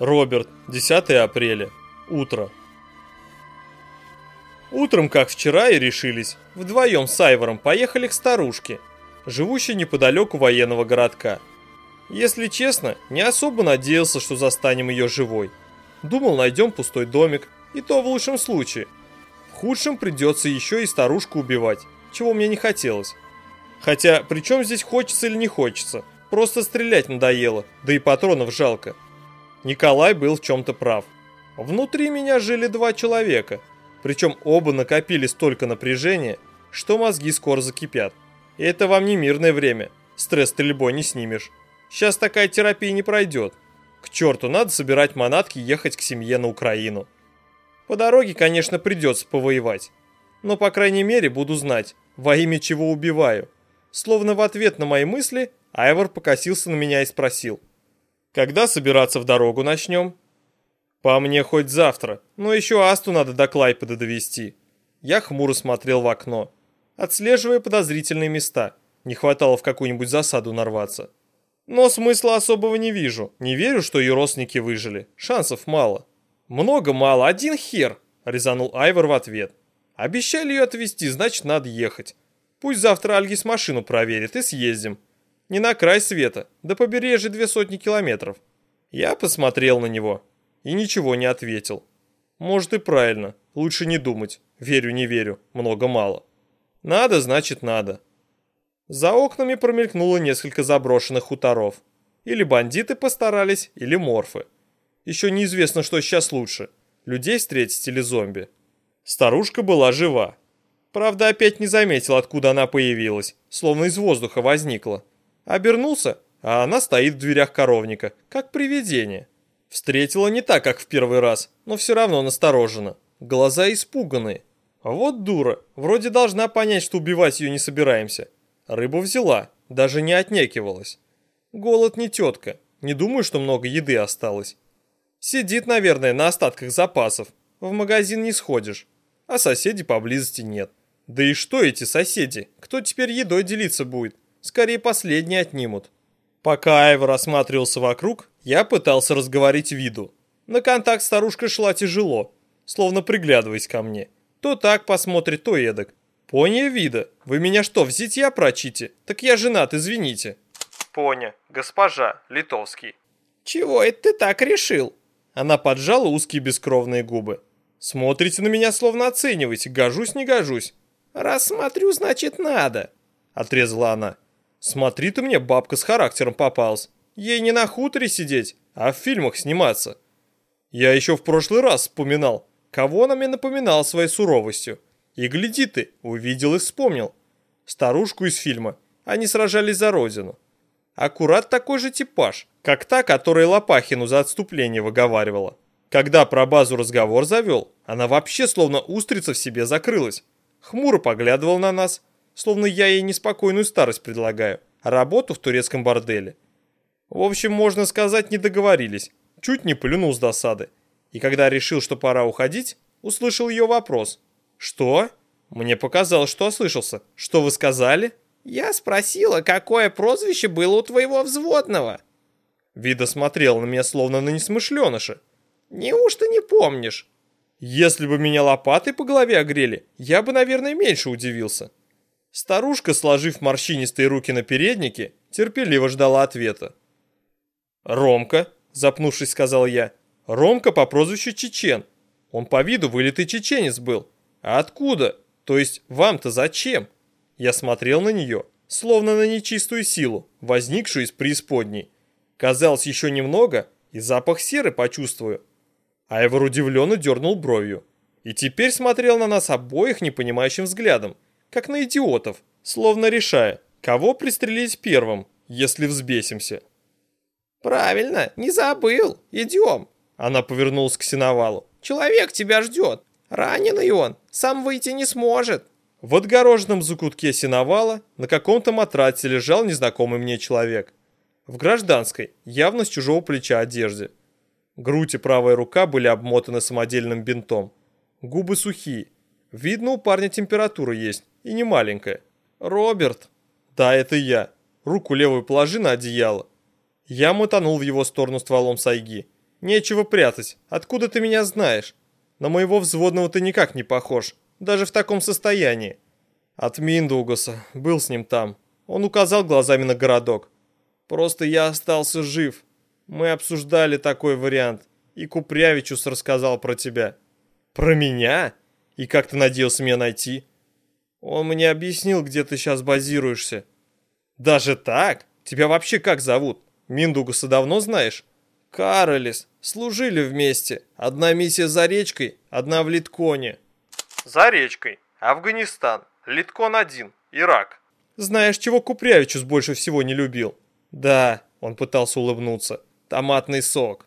Роберт, 10 апреля. Утро. Утром, как вчера и решились, вдвоем с Айвором поехали к старушке, живущей неподалеку военного городка. Если честно, не особо надеялся, что застанем ее живой. Думал, найдем пустой домик, и то в лучшем случае. В худшем придется еще и старушку убивать, чего мне не хотелось. Хотя, при чем здесь хочется или не хочется? Просто стрелять надоело, да и патронов жалко. Николай был в чем-то прав. Внутри меня жили два человека, причем оба накопили столько напряжения, что мозги скоро закипят. И это вам не мирное время, стресс стрельбой не снимешь. Сейчас такая терапия не пройдет. К черту, надо собирать манатки и ехать к семье на Украину. По дороге, конечно, придется повоевать. Но, по крайней мере, буду знать, во имя чего убиваю. Словно в ответ на мои мысли, Айвор покосился на меня и спросил – когда собираться в дорогу начнем? По мне хоть завтра, но еще Асту надо до Клайпеда довести. Я хмуро смотрел в окно, отслеживая подозрительные места. Не хватало в какую-нибудь засаду нарваться. Но смысла особого не вижу. Не верю, что ее родственники выжили. Шансов мало. Много мало, один хер, резанул Айвор в ответ. Обещали ее отвезти, значит надо ехать. Пусть завтра Альгис машину проверит и съездим. Не на край света, до побережья две сотни километров. Я посмотрел на него и ничего не ответил. Может и правильно, лучше не думать. Верю, не верю, много-мало. Надо, значит надо. За окнами промелькнуло несколько заброшенных хуторов. Или бандиты постарались, или морфы. Еще неизвестно, что сейчас лучше. Людей встретить или зомби. Старушка была жива. Правда, опять не заметил, откуда она появилась, словно из воздуха возникла. Обернулся, а она стоит в дверях коровника, как привидение. Встретила не так, как в первый раз, но все равно насторожена. Глаза испуганные. Вот дура, вроде должна понять, что убивать ее не собираемся. Рыбу взяла, даже не отнекивалась. Голод не тетка, не думаю, что много еды осталось. Сидит, наверное, на остатках запасов. В магазин не сходишь, а соседей поблизости нет. Да и что эти соседи? Кто теперь едой делиться будет? Скорее, последние отнимут. Пока Айвор осматривался вокруг, я пытался разговорить виду. На контакт старушка шла тяжело, словно приглядываясь ко мне. То так посмотрит, то эдак. Поня вида, вы меня что, в зитья прочите? Так я женат, извините. Поня, госпожа, литовский. Чего это ты так решил? Она поджала узкие бескровные губы. Смотрите на меня, словно оцениваете, гожусь, не гожусь. Рассмотрю, значит, надо, отрезала она. Смотри ты мне, бабка с характером попалась. Ей не на хуторе сидеть, а в фильмах сниматься. Я еще в прошлый раз вспоминал, кого она мне напоминала своей суровостью. И гляди ты, увидел и вспомнил. Старушку из фильма. Они сражались за родину. Аккурат такой же типаж, как та, которая Лопахину за отступление выговаривала. Когда про базу разговор завел, она вообще словно устрица в себе закрылась. Хмуро поглядывал на нас, словно я ей неспокойную старость предлагаю, работу в турецком борделе. В общем, можно сказать, не договорились. Чуть не плюнул с досады. И когда решил, что пора уходить, услышал ее вопрос. «Что?» Мне показалось, что ослышался. «Что вы сказали?» «Я спросила, какое прозвище было у твоего взводного?» Вида смотрел на меня, словно на несмышленыша. «Неужто не помнишь?» «Если бы меня лопатой по голове огрели, я бы, наверное, меньше удивился». Старушка, сложив морщинистые руки на переднике, терпеливо ждала ответа. «Ромка», — запнувшись, сказал я, — «Ромка по прозвищу Чечен. Он по виду вылитый чеченец был. А откуда? То есть вам-то зачем?» Я смотрел на нее, словно на нечистую силу, возникшую из преисподней. Казалось, еще немного, и запах серы почувствую. Айвор удивленно дернул бровью. И теперь смотрел на нас обоих непонимающим взглядом как на идиотов, словно решая, кого пристрелить первым, если взбесимся. «Правильно, не забыл, идем!» Она повернулась к сеновалу. «Человек тебя ждет, раненый он, сам выйти не сможет!» В отгороженном закутке сеновала на каком-то матрасе лежал незнакомый мне человек. В гражданской, явно с чужого плеча одежде. Грудь и правая рука были обмотаны самодельным бинтом. Губы сухие. Видно, у парня температура есть. И не маленькая. Роберт. Да, это я. Руку левую положи на одеяло. Я мотанул в его сторону стволом сайги. Нечего прятать. Откуда ты меня знаешь? На моего взводного ты никак не похож. Даже в таком состоянии. От Миндугаса. Был с ним там. Он указал глазами на городок. Просто я остался жив. Мы обсуждали такой вариант. И Купрявичус рассказал про тебя. Про меня? И как ты надеялся меня найти? Он мне объяснил, где ты сейчас базируешься. Даже так? Тебя вообще как зовут? Миндугаса давно знаешь? Каролис. Служили вместе. Одна миссия за речкой, одна в Литконе. За речкой. Афганистан. Литкон-1. Ирак. Знаешь, чего Купрявичус больше всего не любил? Да, он пытался улыбнуться. Томатный сок.